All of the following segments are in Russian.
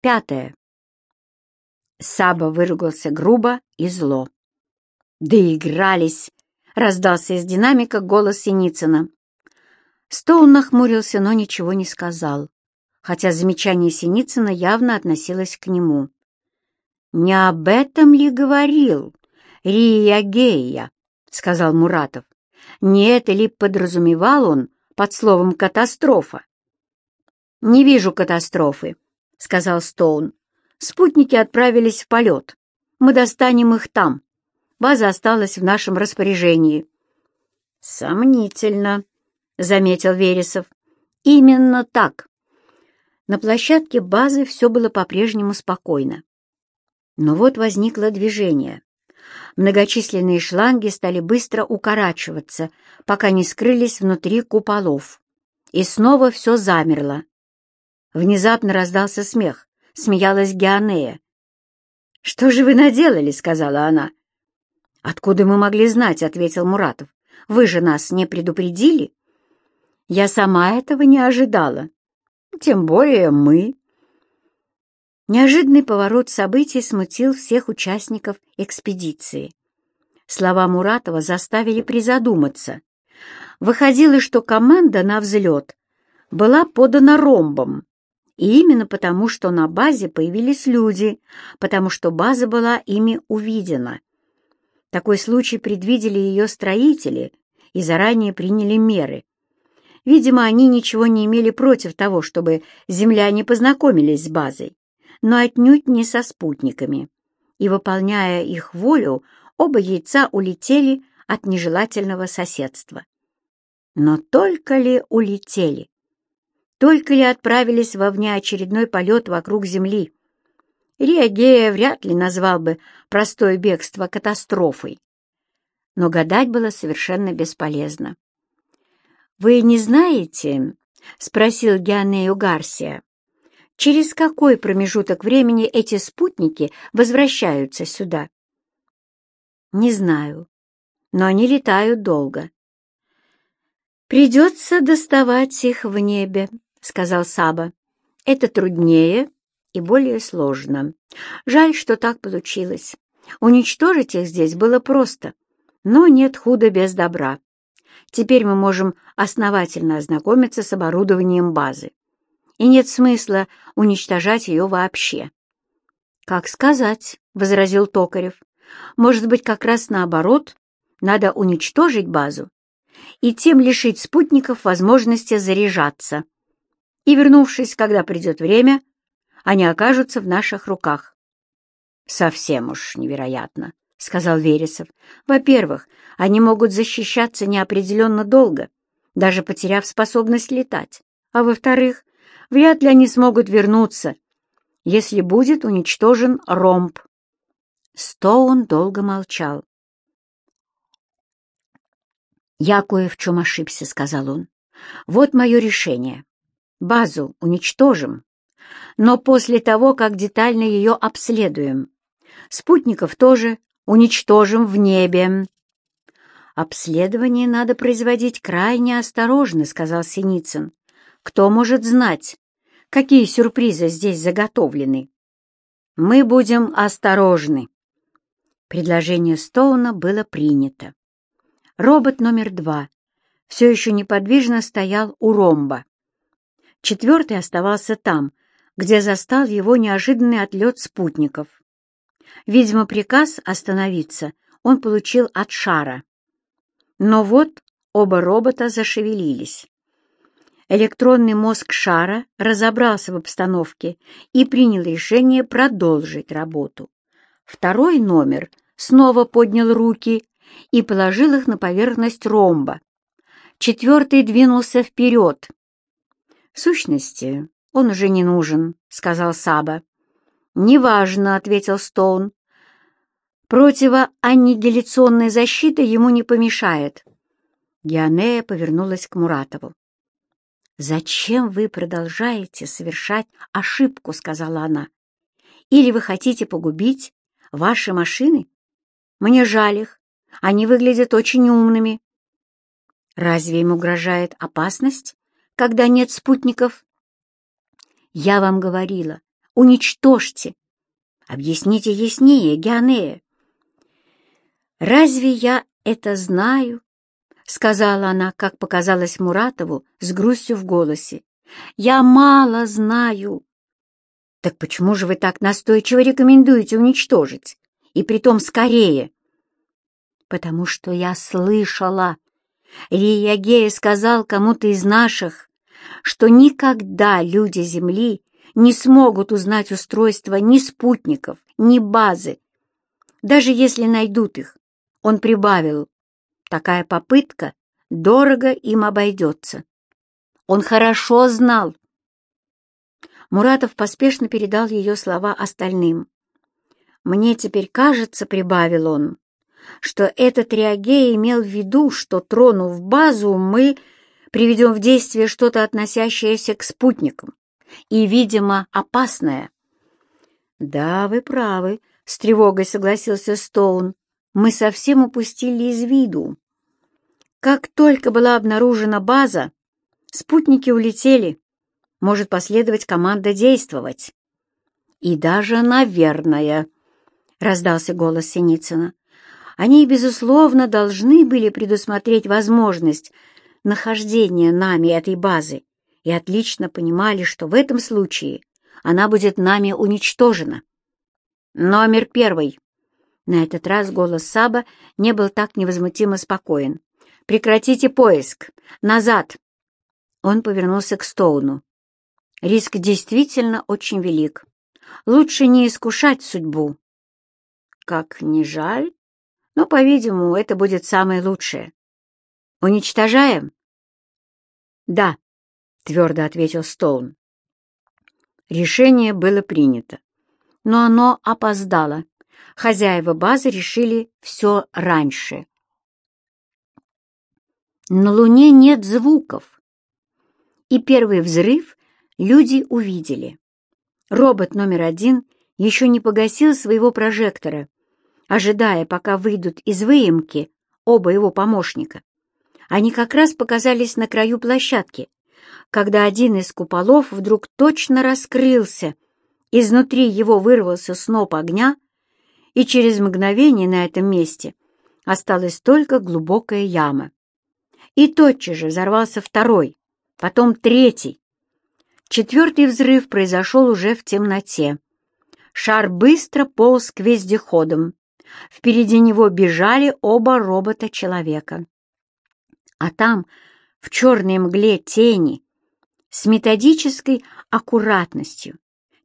Пятое. Саба выругался грубо и зло. «Доигрались!» — раздался из динамика голос Синицына. Стоун нахмурился, но ничего не сказал, хотя замечание Синицына явно относилось к нему. «Не об этом ли говорил Рия Гея?» — сказал Муратов. «Не это ли подразумевал он под словом «катастрофа»?» «Не вижу катастрофы», — сказал Стоун. «Спутники отправились в полет. Мы достанем их там. База осталась в нашем распоряжении». «Сомнительно», — заметил Вересов. «Именно так». На площадке базы все было по-прежнему спокойно. Но вот возникло движение. Многочисленные шланги стали быстро укорачиваться, пока не скрылись внутри куполов. И снова все замерло. Внезапно раздался смех. Смеялась Геонея. «Что же вы наделали?» — сказала она. «Откуда мы могли знать?» — ответил Муратов. «Вы же нас не предупредили?» «Я сама этого не ожидала. Тем более мы». Неожиданный поворот событий смутил всех участников экспедиции. Слова Муратова заставили призадуматься. Выходило, что команда на взлет была подана ромбом. И именно потому, что на базе появились люди, потому что база была ими увидена. Такой случай предвидели ее строители и заранее приняли меры. Видимо, они ничего не имели против того, чтобы земляне познакомились с базой но отнюдь не со спутниками. И, выполняя их волю, оба яйца улетели от нежелательного соседства. Но только ли улетели? Только ли отправились во внеочередной полет вокруг Земли? Риагея вряд ли назвал бы простое бегство катастрофой. Но гадать было совершенно бесполезно. «Вы не знаете?» — спросил Геонею Гарсия через какой промежуток времени эти спутники возвращаются сюда? Не знаю, но они летают долго. «Придется доставать их в небе», — сказал Саба. «Это труднее и более сложно. Жаль, что так получилось. Уничтожить их здесь было просто, но нет худа без добра. Теперь мы можем основательно ознакомиться с оборудованием базы и нет смысла уничтожать ее вообще. «Как сказать», — возразил Токарев. «Может быть, как раз наоборот, надо уничтожить базу и тем лишить спутников возможности заряжаться. И, вернувшись, когда придет время, они окажутся в наших руках». «Совсем уж невероятно», — сказал Вересов. «Во-первых, они могут защищаться неопределенно долго, даже потеряв способность летать. А во-вторых, вряд ли они смогут вернуться, если будет уничтожен ромб. Стоун долго молчал. «Я кое в чем ошибся», — сказал он. «Вот мое решение. Базу уничтожим, но после того, как детально ее обследуем. Спутников тоже уничтожим в небе». «Обследование надо производить крайне осторожно», — сказал Синицын. Кто может знать, какие сюрпризы здесь заготовлены? Мы будем осторожны. Предложение Стоуна было принято. Робот номер два все еще неподвижно стоял у ромба. Четвертый оставался там, где застал его неожиданный отлет спутников. Видимо, приказ остановиться он получил от шара. Но вот оба робота зашевелились. Электронный мозг шара разобрался в обстановке и принял решение продолжить работу. Второй номер снова поднял руки и положил их на поверхность ромба. Четвертый двинулся вперед. «В сущности, он уже не нужен», — сказал Саба. «Неважно», — ответил Стоун. «Противоаннигиляционная защита ему не помешает». Геонея повернулась к Муратову. «Зачем вы продолжаете совершать ошибку?» — сказала она. «Или вы хотите погубить ваши машины? Мне жаль их. Они выглядят очень умными. Разве им угрожает опасность, когда нет спутников?» «Я вам говорила, уничтожьте. Объясните яснее, Геонея. «Разве я это знаю?» — сказала она, как показалось Муратову, с грустью в голосе. «Я мало знаю». «Так почему же вы так настойчиво рекомендуете уничтожить? И притом скорее?» «Потому что я слышала. Риягея сказал кому-то из наших, что никогда люди Земли не смогут узнать устройство ни спутников, ни базы, даже если найдут их. Он прибавил, такая попытка дорого им обойдется. Он хорошо знал. Муратов поспешно передал ее слова остальным. «Мне теперь кажется, — прибавил он, — что этот Реагей имел в виду, что, тронув базу, мы приведем в действие что-то, относящееся к спутникам, и, видимо, опасное». «Да, вы правы», — с тревогой согласился Стоун мы совсем упустили из виду. Как только была обнаружена база, спутники улетели. Может последовать команда действовать. И даже, наверное, — раздался голос Синицына, — они, безусловно, должны были предусмотреть возможность нахождения нами этой базы и отлично понимали, что в этом случае она будет нами уничтожена. Номер первый. На этот раз голос Саба не был так невозмутимо спокоен. «Прекратите поиск! Назад!» Он повернулся к Стоуну. «Риск действительно очень велик. Лучше не искушать судьбу». «Как не жаль, но, по-видимому, это будет самое лучшее. Уничтожаем?» «Да», — твердо ответил Стоун. Решение было принято, но оно опоздало хозяева базы решили все раньше. На Луне нет звуков, и первый взрыв люди увидели. Робот номер один еще не погасил своего прожектора, ожидая, пока выйдут из выемки оба его помощника. Они как раз показались на краю площадки, когда один из куполов вдруг точно раскрылся. Изнутри его вырвался сноп огня — и через мгновение на этом месте осталась только глубокая яма. И тотчас же взорвался второй, потом третий. Четвертый взрыв произошел уже в темноте. Шар быстро полз к вездеходам. Впереди него бежали оба робота-человека. А там, в черной мгле тени, с методической аккуратностью,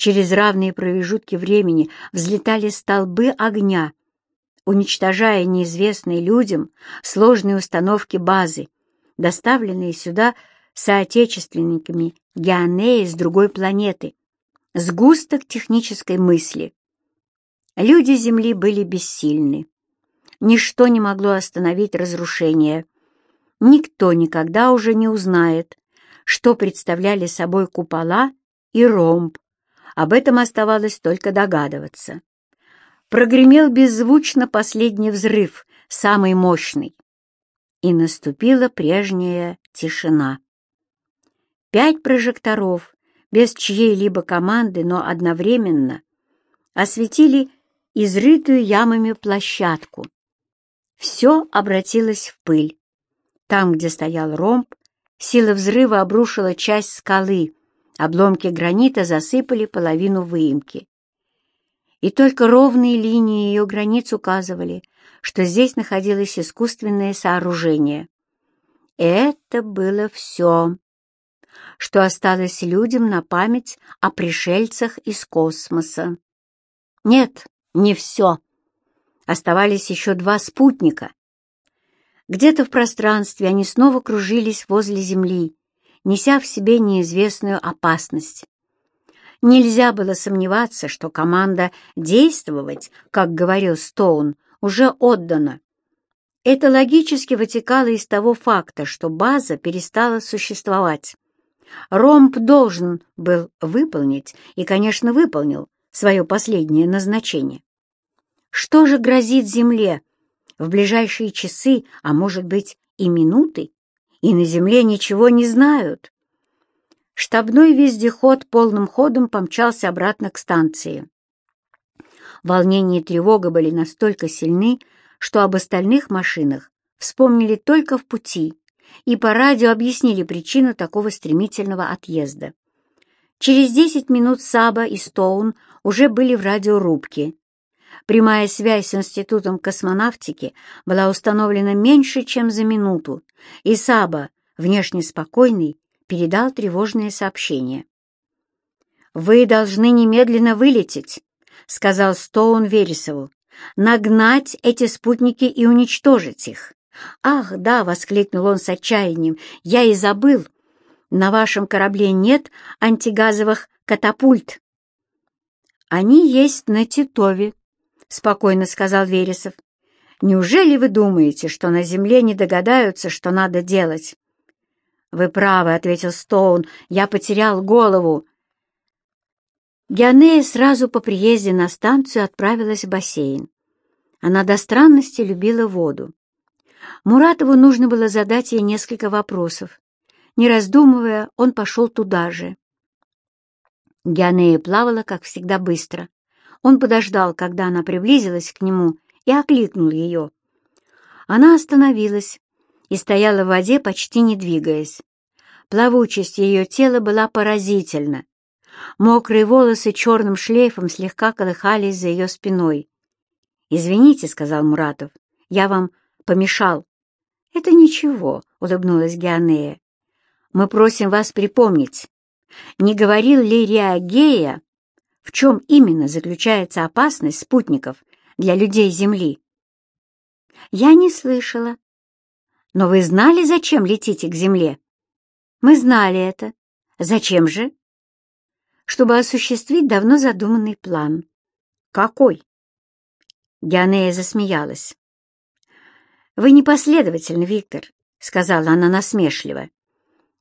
Через равные промежутки времени взлетали столбы огня, уничтожая неизвестные людям сложные установки базы, доставленные сюда соотечественниками Геонеи с другой планеты, сгусток технической мысли. Люди Земли были бессильны. Ничто не могло остановить разрушение. Никто никогда уже не узнает, что представляли собой купола и ромб, об этом оставалось только догадываться. Прогремел беззвучно последний взрыв, самый мощный. И наступила прежняя тишина. Пять прожекторов, без чьей-либо команды, но одновременно, осветили изрытую ямами площадку. Все обратилось в пыль. Там, где стоял ромб, сила взрыва обрушила часть скалы, Обломки гранита засыпали половину выемки. И только ровные линии ее границ указывали, что здесь находилось искусственное сооружение. Это было все, что осталось людям на память о пришельцах из космоса. Нет, не все. Оставались еще два спутника. Где-то в пространстве они снова кружились возле Земли, неся в себе неизвестную опасность. Нельзя было сомневаться, что команда действовать, как говорил Стоун, уже отдана. Это логически вытекало из того факта, что база перестала существовать. Ромб должен был выполнить, и, конечно, выполнил, свое последнее назначение. Что же грозит Земле в ближайшие часы, а может быть и минуты? и на земле ничего не знают. Штабной вездеход полным ходом помчался обратно к станции. Волнение и тревога были настолько сильны, что об остальных машинах вспомнили только в пути и по радио объяснили причину такого стремительного отъезда. Через десять минут Саба и Стоун уже были в радиорубке. Прямая связь с Институтом космонавтики была установлена меньше, чем за минуту, и Саба, внешне спокойный, передал тревожное сообщение. «Вы должны немедленно вылететь», — сказал Стоун Вересову, «нагнать эти спутники и уничтожить их». «Ах, да!» — воскликнул он с отчаянием. «Я и забыл. На вашем корабле нет антигазовых катапульт». «Они есть на Титове», — спокойно сказал Вересов. «Неужели вы думаете, что на Земле не догадаются, что надо делать?» «Вы правы», — ответил Стоун, — «я потерял голову». Геонея сразу по приезде на станцию отправилась в бассейн. Она до странности любила воду. Муратову нужно было задать ей несколько вопросов. Не раздумывая, он пошел туда же. Геонея плавала, как всегда, быстро. Он подождал, когда она приблизилась к нему, и окликнул ее. Она остановилась, и стояла в воде, почти не двигаясь. Плавучесть ее тела была поразительна. Мокрые волосы черным шлейфом слегка колыхались за ее спиной. «Извините», — сказал Муратов, — «я вам помешал». «Это ничего», — улыбнулась Геонея. «Мы просим вас припомнить, не говорил ли Реагея, в чем именно заключается опасность спутников для людей Земли?» «Я не слышала», но вы знали, зачем летите к Земле? Мы знали это. Зачем же? Чтобы осуществить давно задуманный план. Какой? Геонея засмеялась. «Вы непоследовательны, Виктор», — сказала она насмешливо.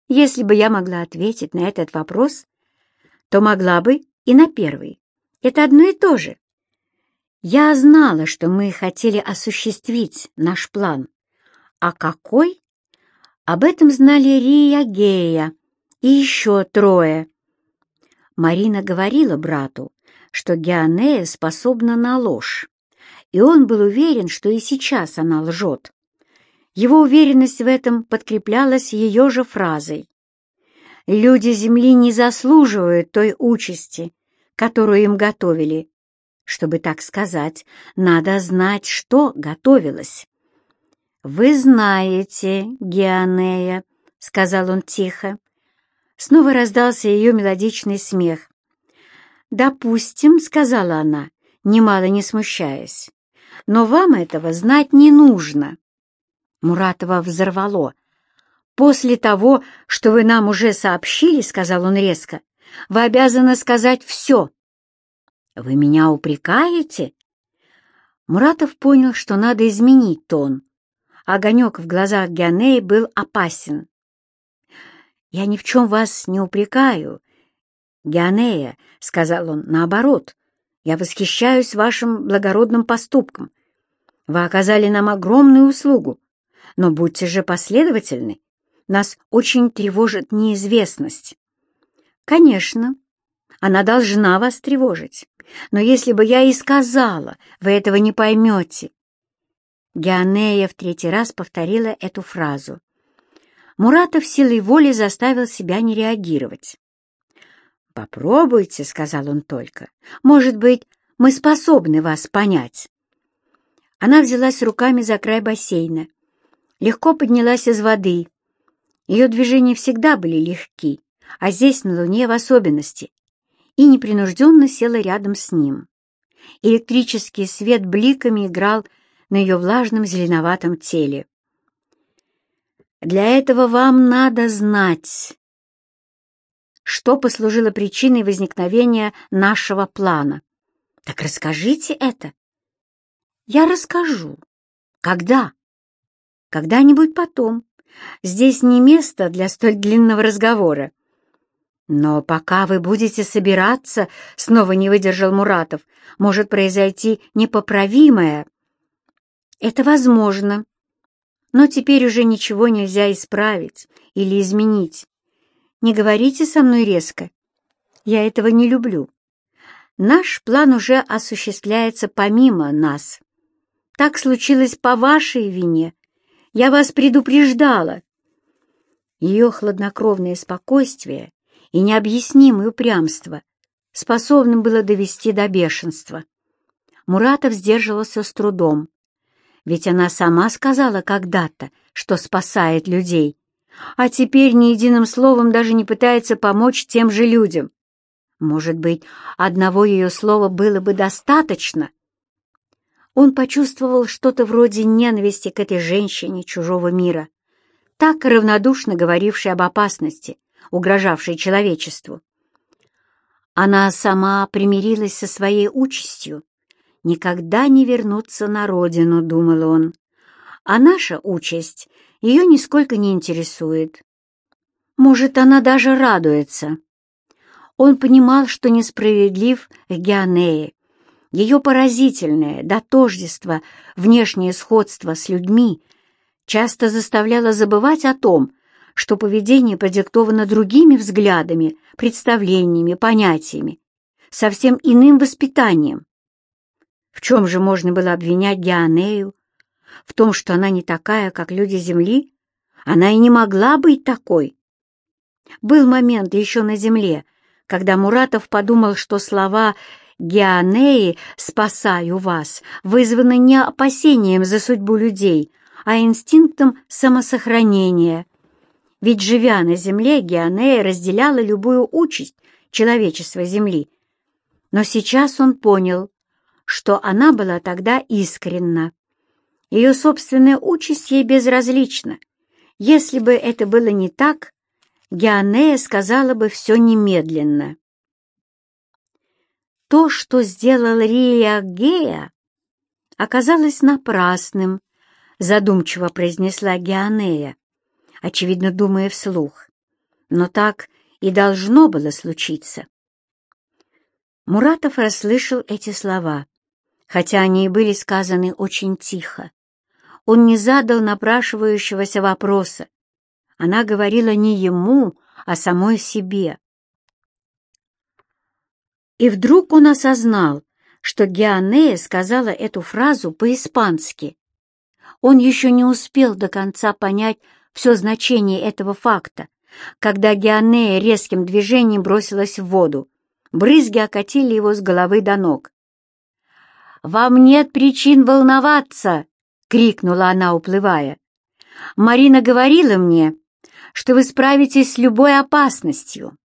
«Если бы я могла ответить на этот вопрос, то могла бы и на первый. Это одно и то же. Я знала, что мы хотели осуществить наш план. А какой? Об этом знали Рия Гея и еще трое. Марина говорила брату, что Геонея способна на ложь, и он был уверен, что и сейчас она лжет. Его уверенность в этом подкреплялась ее же фразой. «Люди Земли не заслуживают той участи, которую им готовили. Чтобы так сказать, надо знать, что готовилось». «Вы знаете, Геонея», — сказал он тихо. Снова раздался ее мелодичный смех. «Допустим», — сказала она, немало не смущаясь, «но вам этого знать не нужно». Муратова взорвало. «После того, что вы нам уже сообщили, — сказал он резко, — вы обязаны сказать все». «Вы меня упрекаете?» Муратов понял, что надо изменить тон огонек в глазах Геонеи был опасен. «Я ни в чем вас не упрекаю, Геонея», — сказал он, — «наоборот, я восхищаюсь вашим благородным поступком. Вы оказали нам огромную услугу, но будьте же последовательны. Нас очень тревожит неизвестность». «Конечно, она должна вас тревожить, но если бы я и сказала, вы этого не поймете. Геонея в третий раз повторила эту фразу. Муратов силой воли заставил себя не реагировать. «Попробуйте», — сказал он только. «Может быть, мы способны вас понять». Она взялась руками за край бассейна, легко поднялась из воды. Ее движения всегда были легки, а здесь, на Луне, в особенности, и непринужденно села рядом с ним. Электрический свет бликами играл на ее влажном зеленоватом теле. Для этого вам надо знать, что послужило причиной возникновения нашего плана. Так расскажите это. Я расскажу. Когда? Когда-нибудь потом. Здесь не место для столь длинного разговора. Но пока вы будете собираться, снова не выдержал Муратов, может произойти непоправимое. Это возможно, но теперь уже ничего нельзя исправить или изменить. не говорите со мной резко. Я этого не люблю. Наш план уже осуществляется помимо нас. Так случилось по вашей вине. Я вас предупреждала. Ее хладнокровное спокойствие и необъяснимое упрямство способным было довести до бешенства. Муратов сдерживался с трудом, ведь она сама сказала когда-то, что спасает людей, а теперь ни единым словом даже не пытается помочь тем же людям. Может быть, одного ее слова было бы достаточно? Он почувствовал что-то вроде ненависти к этой женщине чужого мира, так равнодушно говорившей об опасности, угрожавшей человечеству. Она сама примирилась со своей участью. Никогда не вернуться на родину, думал он. А наша участь ее нисколько не интересует. Может, она даже радуется. Он понимал, что несправедлив к. Ее поразительное, до внешнее сходство с людьми часто заставляло забывать о том, что поведение продиктовано другими взглядами, представлениями, понятиями, совсем иным воспитанием. В чем же можно было обвинять Геонею? В том, что она не такая, как люди Земли? Она и не могла быть такой. Был момент еще на Земле, когда Муратов подумал, что слова «Геонеи, спасаю вас» вызваны не опасением за судьбу людей, а инстинктом самосохранения. Ведь, живя на Земле, Геонея разделяла любую участь человечества Земли. Но сейчас он понял, что она была тогда искренна. Ее собственная участь ей безразлична. Если бы это было не так, Геонея сказала бы все немедленно. То, что сделал Рия Гея, оказалось напрасным, задумчиво произнесла Геонея, очевидно, думая вслух. Но так и должно было случиться. Муратов расслышал эти слова, хотя они и были сказаны очень тихо. Он не задал напрашивающегося вопроса, она говорила не ему, а самой себе. И вдруг он осознал, что Геонея сказала эту фразу по-испански. Он еще не успел до конца понять все значение этого факта, когда Геонея резким движением бросилась в воду. Брызги окатили его с головы до ног. «Вам нет причин волноваться!» — крикнула она, уплывая. «Марина говорила мне, что вы справитесь с любой опасностью.